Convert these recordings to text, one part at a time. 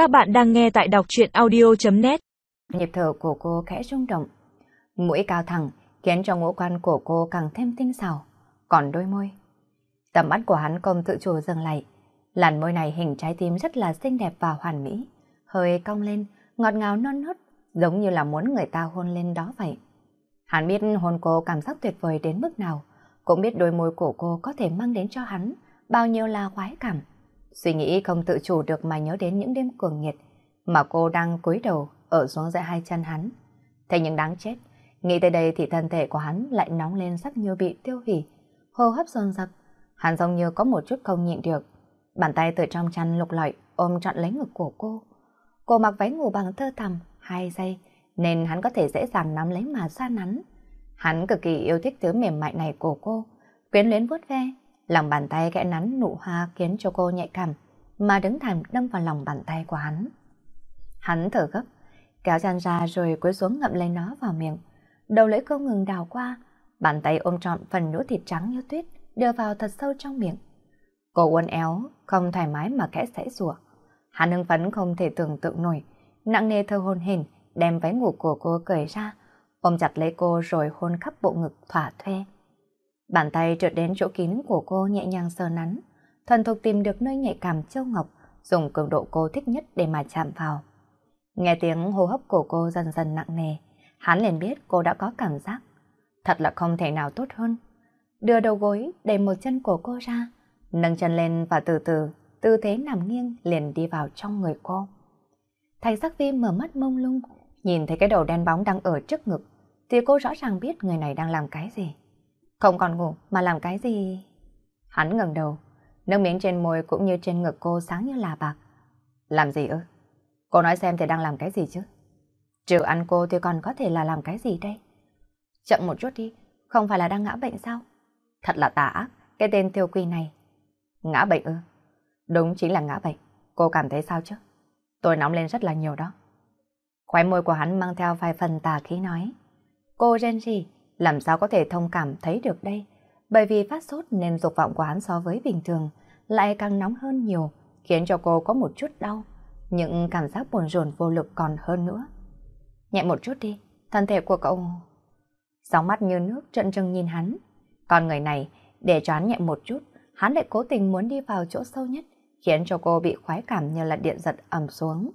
Các bạn đang nghe tại đọc truyện audio.net Nhịp thở của cô khẽ rung động. Mũi cao thẳng khiến cho ngũ quan của cô càng thêm tinh xảo. Còn đôi môi. Tầm mắt của hắn không tự chủ dừng lại. Làn môi này hình trái tim rất là xinh đẹp và hoàn mỹ. Hơi cong lên, ngọt ngào non nớt, giống như là muốn người ta hôn lên đó vậy. Hắn biết hôn cô cảm giác tuyệt vời đến mức nào, cũng biết đôi môi của cô có thể mang đến cho hắn bao nhiêu là khoái cảm. Suy nghĩ không tự chủ được mà nhớ đến những đêm cuồng nhiệt mà cô đang cúi đầu ở xuống giữa hai chân hắn. Thế nhưng đáng chết, nghĩ tới đây thì thân thể của hắn lại nóng lên sắp như bị tiêu hủy, hô hấp dồn dập. Hắn giống như có một chút không nhịn được. Bàn tay từ trong chăn lục lọi ôm trọn lấy ngực của cô. Cô mặc váy ngủ bằng thơ thầm, hai giây, nên hắn có thể dễ dàng nắm lấy mà xa nắn. Hắn cực kỳ yêu thích thứ mềm mại này của cô, quyến luyến vuốt ve, lòng bàn tay kẽ nắn nụ hoa khiến cho cô nhạy cảm, mà đứng thẳng đâm vào lòng bàn tay của hắn. Hắn thở gấp, kéo chăn ra rồi cúi xuống ngậm lấy nó vào miệng. Đầu lưỡi không ngừng đào qua, bàn tay ôm trọn phần nhũ thịt trắng như tuyết, đưa vào thật sâu trong miệng. Cô uốn éo, không thoải mái mà kẽ sảy rủa. Hắn hưng phấn không thể tưởng tượng nổi, nặng nề thơ hôn hình, đem váy ngủ của cô cởi ra, ôm chặt lấy cô rồi hôn khắp bộ ngực thỏa thuê. Bàn tay trượt đến chỗ kín của cô nhẹ nhàng sờ nắn, thuần thục tìm được nơi nhạy cảm châu ngọc, dùng cường độ cô thích nhất để mà chạm vào. Nghe tiếng hô hấp của cô dần dần nặng nề, hắn liền biết cô đã có cảm giác. Thật là không thể nào tốt hơn. Đưa đầu gối đẩy một chân của cô ra, nâng chân lên và từ từ, tư thế nằm nghiêng liền đi vào trong người cô. Thành sắc vi mở mắt mông lung, nhìn thấy cái đầu đen bóng đang ở trước ngực, thì cô rõ ràng biết người này đang làm cái gì. Không còn ngủ mà làm cái gì? Hắn ngẩng đầu, nước miếng trên môi cũng như trên ngực cô sáng như là bạc. Làm gì ư? Cô nói xem thì đang làm cái gì chứ? Trừ ăn cô thì còn có thể là làm cái gì đây? Chậm một chút đi, không phải là đang ngã bệnh sao? Thật là tà ác, cái tên tiêu quy này. Ngã bệnh ư? Đúng chính là ngã bệnh. Cô cảm thấy sao chứ? Tôi nóng lên rất là nhiều đó. Khóe môi của hắn mang theo vài phần tà khí nói. Cô Genji, làm sao có thể thông cảm thấy được đây? Bởi vì phát sốt nên dục vọng của hắn so với bình thường lại càng nóng hơn nhiều, khiến cho cô có một chút đau. Những cảm giác buồn rồn vô lực còn hơn nữa. Nhẹ một chút đi, thân thể của cậu... Sóng mắt như nước trận trừng nhìn hắn. Còn người này, để choán nhẹ một chút, hắn lại cố tình muốn đi vào chỗ sâu nhất, khiến cho cô bị khoái cảm như là điện giật ẩm xuống.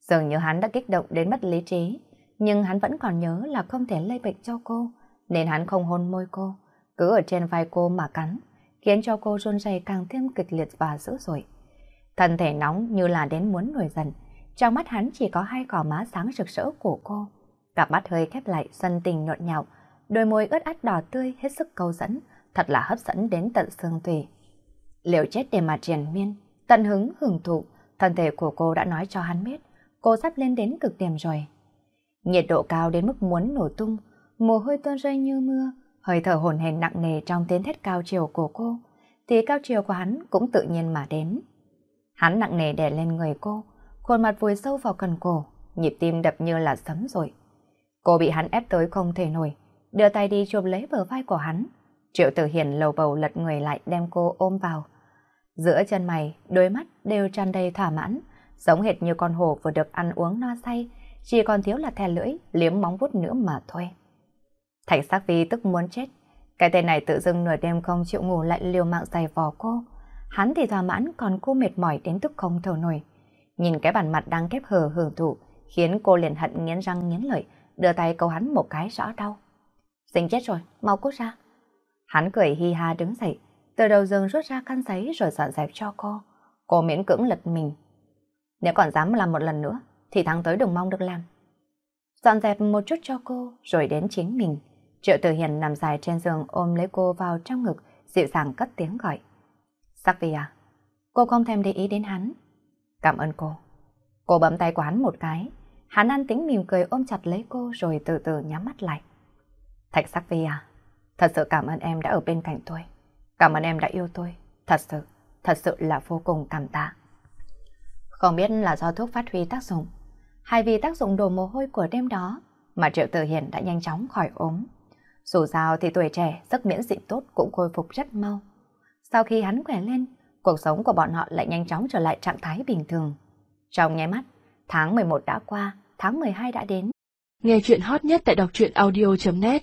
Dường như hắn đã kích động đến mất lý trí, nhưng hắn vẫn còn nhớ là không thể lây bệnh cho cô, nên hắn không hôn môi cô, cứ ở trên vai cô mà cắn, khiến cho cô run rẩy càng thêm kịch liệt và dữ dội. Thân thể nóng như là đến muốn nổi dần, trong mắt hắn chỉ có hai cỏ má sáng rực rỡ của cô. Cặp mắt hơi khép lại, sân tình nhộn nhạo, đôi môi ướt át đỏ tươi hết sức câu dẫn, thật là hấp dẫn đến tận xương tủy. Liệu chết để mà triền miên, tận hứng hưởng thụ, thân thể của cô đã nói cho hắn biết, cô sắp lên đến cực điểm rồi. Nhiệt độ cao đến mức muốn nổ tung, mồ hôi tuôn rơi như mưa, hơi thở hồn hển nặng nề trong tiếng thét cao chiều của cô, thì cao chiều của hắn cũng tự nhiên mà đến. Hắn nặng nề đè lên người cô, khuôn mặt vùi sâu vào cần cổ, nhịp tim đập như là sấm rồi. Cô bị hắn ép tới không thể nổi, đưa tay đi chụp lấy bờ vai của hắn. Triệu Tử Hiền lầu bầu lật người lại đem cô ôm vào. Giữa chân mày, đôi mắt đều tràn đầy thỏa mãn, giống hệt như con hổ vừa được ăn uống no say, chỉ còn thiếu là thè lưỡi, liếm móng vuốt nữa mà thôi. Thạch sắc vi tức muốn chết. Cái tên này tự dưng nửa đêm không chịu ngủ lại liều mạng giày vò cô. Hắn thì thỏa mãn còn cô mệt mỏi đến tức không thở nổi. Nhìn cái bản mặt đang kép hờ hưởng thụ, khiến cô liền hận nghiến răng nghiến lợi, đưa tay cầu hắn một cái rõ đau. Dính chết rồi, mau cút ra. Hắn cười hi ha đứng dậy, từ đầu giường rút ra khăn giấy rồi dọn dẹp cho cô. Cô miễn cưỡng lật mình. Nếu còn dám làm một lần nữa, thì tháng tới đừng mong được làm. Dọn dẹp một chút cho cô, rồi đến chính mình. Triệu Tử Hiền nằm dài trên giường ôm lấy cô vào trong ngực, dịu dàng cất tiếng gọi. Sắc Vi à? Cô không thèm để ý đến hắn. Cảm ơn cô. Cô bấm tay của hắn một cái. Hắn an tính mỉm cười ôm chặt lấy cô rồi từ từ nhắm mắt lại. Thạch Sắc Vi à? Thật sự cảm ơn em đã ở bên cạnh tôi. Cảm ơn em đã yêu tôi. Thật sự, thật sự là vô cùng cảm tạ. Không biết là do thuốc phát huy tác dụng, hay vì tác dụng đổ mồ hôi của đêm đó mà Triệu Tử Hiền đã nhanh chóng khỏi ốm. Dù sao thì tuổi trẻ, sức miễn dịch tốt cũng khôi phục rất mau. Sau khi hắn khỏe lên, cuộc sống của bọn họ lại nhanh chóng trở lại trạng thái bình thường. Trong nháy mắt, tháng 11 đã qua, tháng 12 đã đến. Nghe chuyện hot nhất tại đọc truyện audio.net